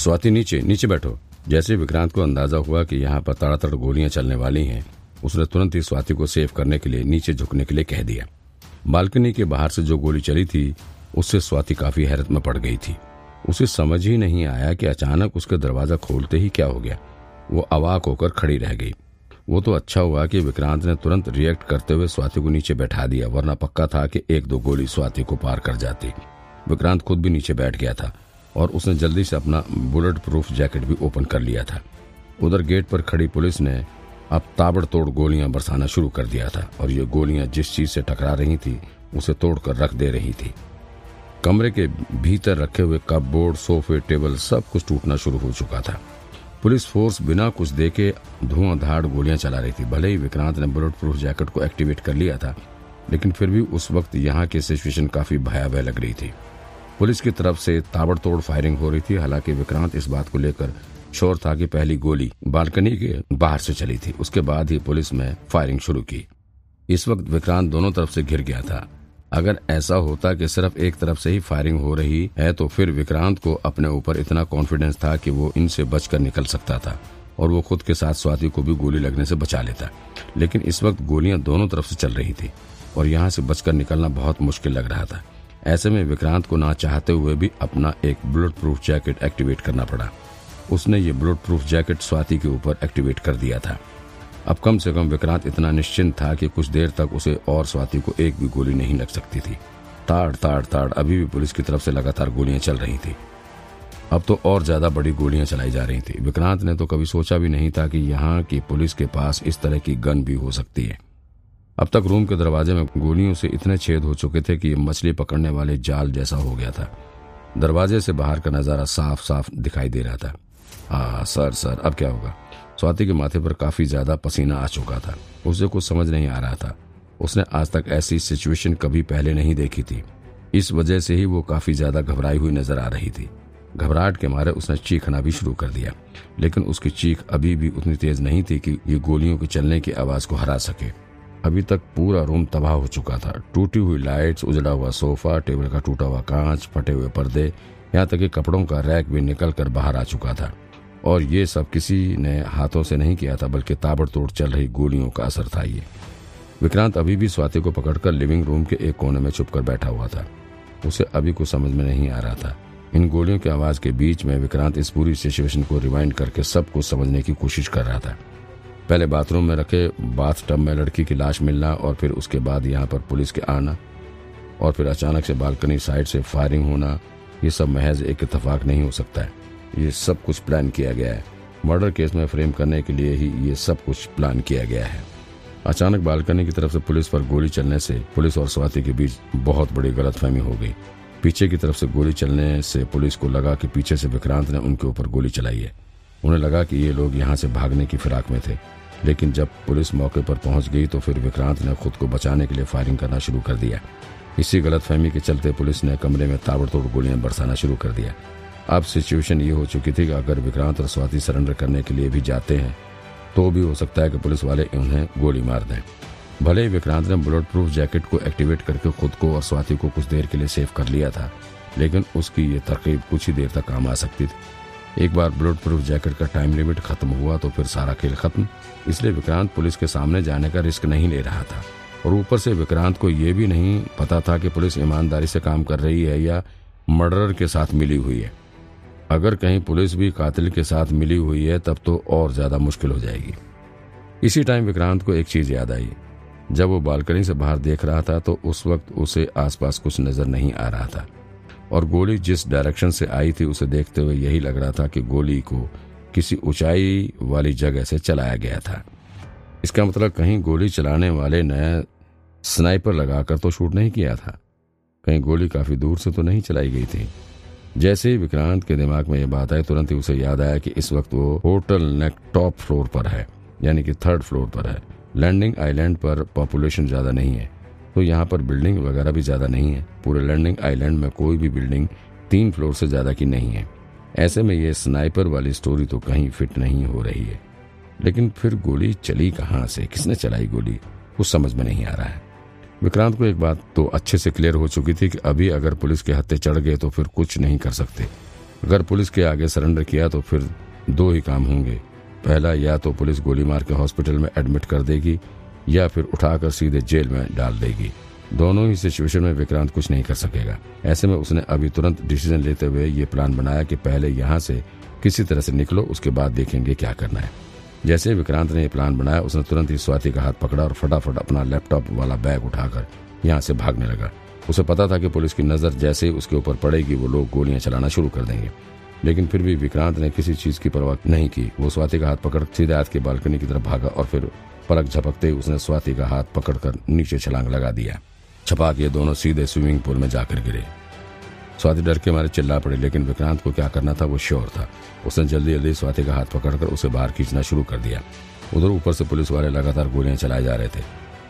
स्वाति, नीचे नीचे बैठो। जैसे विक्रांत को अंदाज़ा हुआ कि यहाँ पर तड़ातड़ गोलियाँ चलने वाली हैं, उसने तुरंत ही स्वाति को सेव करने के लिए, नीचे झुकने के लिए कह दिया। बालकनी के बाहर से जो गोली चली थी, उससे स्वाति काफ़ी हैरत में पड़ गई थी। उसे समझ ही नहीं आया कि अचानक उसके दरवाज़ा खोलते ही क्या हो गया। वो अवाक होकर खड़ी रह गई। वो तो अच्छा हुआ कि विक्रांत ने तुरंत रिएक्ट करते हुए स्वाति को नीचे बैठा दिया, वरना पक्का था कि एक दो गोली स्वाति को पार कर जाती। विक्रांत खुद भी नीचे बैठ गया था। और उसने जल्दी से अपना बुलेट प्रूफ जैकेट भी ओपन कर लिया था। उधर गेट पर खड़ी पुलिस ने अब ताबड़तोड़ गोलियाँ बरसाना शुरू कर दिया था और ये गोलियाँ जिस चीज़ से टकरा रही थी, उसे तोड़कर रख दे रही थी। कमरे के भीतर रखे हुए कपबोर्ड, सोफे, टेबल सब कुछ टूटना शुरू हो चुका था। पुलिस फोर्स बिना कुछ देखे धुआंधार गोलियाँ चला रही थी। भले ही विक्रांत ने बुलेट प्रूफ जैकेट को एक्टिवेट कर लिया था, लेकिन फिर भी उस वक्त यहाँ की सिचुएशन काफ़ी भयावह लग रही थी। पुलिस की तरफ़ से ताबड़तोड़ फायरिंग हो रही थी। हालाँकि विक्रांत इस बात को लेकर शोर था कि पहली गोली बालकनी के बाहर से चली थी। उसके बाद ही पुलिस में फायरिंग शुरू की। इस वक्त विक्रांत दोनों तरफ़ से घिर गया था। अगर ऐसा होता कि सिर्फ़ एक तरफ़ से ही फायरिंग हो रही है तो फिर विक्रांत को अपने ऊपर इतना कॉन्फिडेंस था कि वो इनसे बचकर निकल सकता था और वो खुद के साथ स्वाति को भी गोली लगने से बचा लेता। लेकिन इस वक्त गोलियाँ दोनों तरफ़ से चल रही थी और यहाँ से बचकर निकलना बहुत मुश्किल लग रहा था। ऐसे में विक्रांत को ना चाहते हुए भी अपना एक बुलेट प्रूफ जैकेट एक्टिवेट करना पड़ा। उसने ये बुलेट प्रूफ जैकेट स्वाति के ऊपर एक्टिवेट कर दिया था। अब कम से कम विक्रांत इतना निश्चिंत था कि कुछ देर तक उसे और स्वाति को एक भी गोली नहीं लग सकती थी। ताड़ ताड़ ताड़, अभी भी पुलिस की तरफ़ से लगातार गोलियाँ चल रही थी। अब तो और ज़्यादा बड़ी गोलियाँ चलाई जा रही थी। विक्रांत ने तो कभी सोचा भी नहीं था कि यहाँ की पुलिस के पास इस तरह की गन भी हो सकती है। अब तक रूम के दरवाजे में गोलियों से इतने छेद हो चुके थे कि मछली पकड़ने वाले जाल जैसा हो गया था। दरवाजे से बाहर का नज़ारा साफ़ साफ़ दिखाई दे रहा था। हाँ सर सर, अब क्या होगा? स्वाति के माथे पर काफ़ी ज़्यादा पसीना आ चुका था। उसे कुछ समझ नहीं आ रहा था। उसने आज तक ऐसी सिचुएशन कभी पहले नहीं देखी थी। इस वजह से ही वो काफ़ी ज़्यादा घबराई हुई नज़र आ रही थी। घबराहट के मारे उसने चीखना भी शुरू कर दिया। लेकिन उसकी चीख अभी भी उतनी तेज नहीं थी कि ये गोलियों के चलने की आवाज़ को हरा सके। अभी तक पूरा रूम तबाह हो चुका था। टूटी हुई लाइट्स उजड़ा हुआ सोफा टेबल का टूटा हुआ कांच, फटे हुए पर्दे, यहाँ तक कि कपड़ों का रैक भी निकल कर बाहर आ चुका था। और ये सब किसी ने हाथों से नहीं किया था, बल्कि ताबड़तोड़ चल रही गोलियों का असर था ये। विक्रांत अभी भी स्वाति को पकड़कर लिविंग रूम के एक कोने में छुपकर बैठा हुआ था। उसे अभी कुछ समझ में नहीं आ रहा था। इन गोलियों की आवाज़ के बीच में विक्रांत इस पूरी सिचुएशन को रिवाइंड करके सब कुछ समझने की कोशिश कर रहा था। पहले बाथरूम में रखे बाथ टब में लड़की की लाश मिलना और फिर उसके बाद यहाँ पर पुलिस के आना और फिर अचानक से बालकनी साइड से फायरिंग होना, ये सब महज एक इतफाक नहीं हो सकता है। ये सब कुछ प्लान किया गया है। मर्डर केस में फ्रेम करने के लिए ही ये सब कुछ प्लान किया गया है। अचानक बालकनी की तरफ़ से पुलिस पर गोली चलने से पुलिस और स्वाति के बीच बहुत बड़ी गलतफहमी हो गई। पीछे की तरफ़ से गोली चलने से पुलिस को लगा कि पीछे से विक्रांत ने उनके ऊपर गोली चलाई है। उन्हें लगा कि ये लोग यहाँ से भागने की फिराक में थे। लेकिन जब पुलिस मौके पर पहुँच गई तो फिर विक्रांत ने खुद को बचाने के लिए फायरिंग करना शुरू कर दिया। इसी गलतफहमी के चलते पुलिस ने कमरे में ताबड़तोड़ गोलियाँ बरसाना शुरू कर दिया। अब सिचुएशन ये हो चुकी थी कि अगर विक्रांत और स्वाति सरेंडर करने के लिए भी जाते हैं तो भी हो सकता है कि पुलिस वाले उन्हें गोली मार दें। भले ही विक्रांत ने बुलेट प्रूफ जैकेट को एक्टिवेट करके खुद को और स्वाति को कुछ देर के लिए सेव कर लिया था, लेकिन उसकी ये तरकीब कुछ ही देर तक काम आ सकती थी। एक बार बुलेट प्रूफ जैकेट का टाइम लिमिट खत्म हुआ तो फिर सारा खेल खत्म। इसलिए विक्रांत पुलिस के सामने जाने का रिस्क नहीं ले रहा था। और ऊपर से विक्रांत को यह भी नहीं पता था कि पुलिस ईमानदारी से काम कर रही है या मर्डर के साथ मिली हुई है। अगर कहीं पुलिस भी कातिल के साथ मिली हुई है, तब तो और ज़्यादा मुश्किल हो जाएगी। इसी टाइम विक्रांत को एक चीज़ याद आई। जब वो बालकनी से बाहर देख रहा था तो उस वक्त उसे आसपास कुछ नज़र नहीं आ रहा था। और गोली जिस डायरेक्शन से आई थी, उसे देखते हुए यही लग रहा था कि गोली को किसी ऊंचाई वाली जगह से चलाया गया था। इसका मतलब कहीं गोली चलाने वाले ने स्नाइपर लगाकर तो शूट नहीं किया था। कहीं गोली काफ़ी दूर से तो नहीं चलाई गई थी। जैसे ही विक्रांत के दिमाग में यह बात आई, तुरंत ही उसे याद आया कि इस वक्त वो होटल नेक टॉप फ्लोर पर है, यानी कि थर्ड फ्लोर पर है। लैंडिंग आइलैंड पर पॉपुलेशन ज़्यादा नहीं है। तो यहाँ पर बिल्डिंग वगैरह भी ज़्यादा नहीं है। पूरे लर्निंग आइलैंड में कोई भी बिल्डिंग तीन फ्लोर से ज़्यादा की नहीं है। ऐसे में ये स्नाइपर वाली स्टोरी तो कहीं फिट नहीं हो रही है। लेकिन फिर गोली चली कहाँ से? किसने चलाई गोली? कुछ समझ में नहीं आ रहा है। विक्रांत को एक बात तो अच्छे से क्लियर हो चुकी थी कि अभी अगर पुलिस के हत्थे चढ़ गए तो फिर कुछ नहीं कर सकते। अगर पुलिस के आगे सरेंडर किया तो फिर दो ही काम होंगे। पहला, या तो पुलिस गोली मार के हॉस्पिटल में एडमिट कर देगी या फिर उठाकर सीधे जेल में डाल देगी। दोनों ही सिचुएशन में विक्रांत कुछ नहीं कर सकेगा। ऐसे में उसने अभी तुरंत डिसीज़न लेते हुए ये प्लान बनाया कि पहले यहाँ से किसी तरह से निकलो, उसके बाद देखेंगे क्या करना है। जैसे विक्रांत ने यह प्लान बनाया, उसने तुरंत ही स्वाति का हाथ पकड़ा और फटाफट अपना लैपटॉप वाला बैग उठाकर यहाँ से भागने लगा। उसे पता था कि पुलिस की नज़र जैसे ही उसके ऊपर पड़ेगी, वो लोग गोलियाँ चलाना शुरू कर देंगे। लेकिन फिर भी विक्रांत ने किसी चीज़ की परवाह नहीं की। वो स्वाति का हाथ पकड़ सीधे हाथ की बालकनी की तरफ़ भागा और फिर पलक झपकते ही उसने स्वाति का हाथ पकड़कर नीचे छलांग लगा दिया। छपाक ये दोनों सीधे स्विमिंग पूल में जाकर गिरे। स्वाति डर के मारे चिल्ला पड़े, लेकिन विक्रांत को क्या करना था वो श्योर था। उसने जल्दी जल्दी स्वाति का हाथ पकड़कर उसे बाहर खींचना शुरू कर दिया। उधर ऊपर से पुलिस वाले लगातार गोलियाँ चलाए जा रहे थे।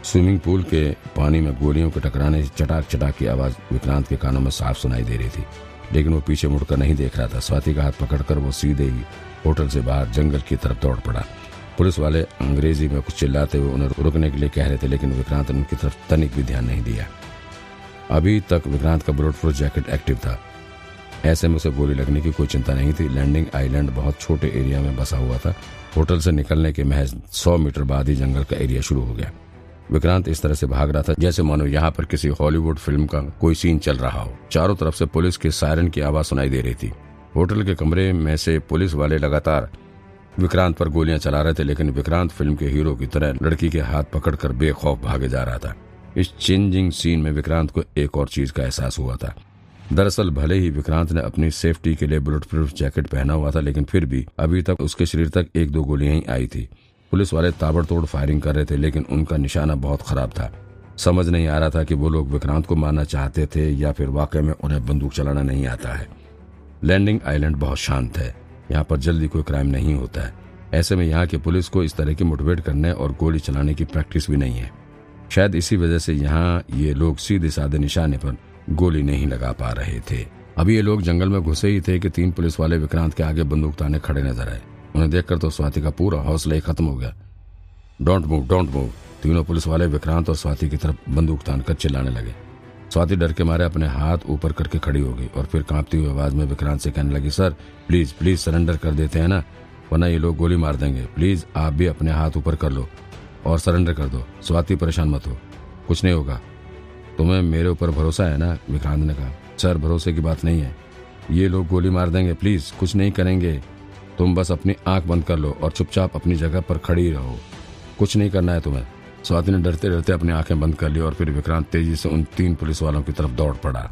स्विमिंग पूल के पानी में गोलियों के टकराने चटाक चटाक की आवाज़ विक्रांत के कानों में साफ़ सुनाई दे रही थी। लेकिन वो पीछे मुड़कर नहीं देख रहा था। स्वाति का हाथ पकड़कर वो सीधे ही होटल से बाहर जंगल की तरफ़ दौड़ पड़ा। पुलिस वाले अंग्रेज़ी में कुछ चिल्लाते हुए उन्हें रुकने के लिए कह रहे थे, लेकिन विक्रांत ने उनकी तरफ़ तनिक भी ध्यान नहीं दिया। अभी तक विक्रांत का बुलेट प्रूफ जैकेट एक्टिव था। ऐसे में उसे गोली लगने की कोई चिंता नहीं थी। लैंडिंग आइलैंड बहुत छोटे एरिया में बसा हुआ था। होटल से निकलने के महज सौ मीटर बाद ही जंगल का एरिया शुरू हो गया। विक्रांत इस तरह से भाग रहा था जैसे मानो यहाँ पर किसी हॉलीवुड फ़िल्म का कोई सीन चल रहा हो। चारों तरफ़ से पुलिस के सायरन की आवाज़ सुनाई दे रही थी। होटल के कमरे में से पुलिस वाले लगातार विक्रांत पर गोलियाँ चला रहे थे, लेकिन विक्रांत फ़िल्म के हीरो की तरह लड़की के हाथ पकड़कर बेखौफ भागे जा रहा था। इस चेंजिंग सीन में विक्रांत को एक और चीज़ का एहसास हुआ था। दरअसल भले ही विक्रांत ने अपनी सेफ्टी के लिए बुलेट प्रूफ जैकेट पहना हुआ था, लेकिन फिर भी अभी तक उसके शरीर तक एक दो गोलियाँ ही आई थी। पुलिस वाले ताबड़तोड़ फायरिंग कर रहे थे, लेकिन उनका निशाना बहुत खराब था। समझ नहीं आ रहा था कि वो लोग विक्रांत को मारना चाहते थे या फिर वाकई में उन्हें बंदूक चलाना नहीं आता है। लैंडिंग आइलैंड बहुत शांत है। यहाँ पर जल्दी कोई क्राइम नहीं होता है। ऐसे में यहाँ की पुलिस को इस तरह की मोटिवेट करने और गोली चलाने की प्रैक्टिस भी नहीं है। शायद इसी वजह से यहाँ ये लोग सीधे साधे निशाने पर गोली नहीं लगा पा रहे थे। अभी ये लोग जंगल में घुसे ही थे कि तीन पुलिस वाले विक्रांत के आगे बंदूक ताने खड़े नज़र आए। उन्हें देखकर तो स्वाति का पूरा हौसला ही खत्म हो गया। डोंट मूव डोंट मूव तीनों पुलिस वाले विक्रांत और स्वाति की तरफ़ बंदूक तान कर चिल्लाने लगे। स्वाति डर के मारे अपने हाथ ऊपर करके खड़ी हो गई और फिर कांपती हुई आवाज़ में विक्रांत से कहने लगी, सर प्लीज़ प्लीज़ सरेंडर कर देते हैं ना? वरना ये लोग गोली मार देंगे। प्लीज़ आप भी अपने हाथ ऊपर कर लो और सरेंडर कर दो। स्वाति, परेशान मत हो। कुछ नहीं होगा। तुम्हें मेरे ऊपर भरोसा है ना? विक्रांत ने कहा। सर, भरोसे की बात नहीं है। ये लोग गोली मार देंगे। प्लीज़ कुछ नहीं करेंगे। तुम बस अपनी आँख बंद कर लो और चुपचाप अपनी जगह पर खड़ी रहो। कुछ नहीं करना है तुम्हें। स्वाति ने डरते डरते अपनी आँखें बंद कर ली और फिर विक्रांत तेज़ी से उन तीन पुलिस वालों की तरफ़ दौड़ पड़ा।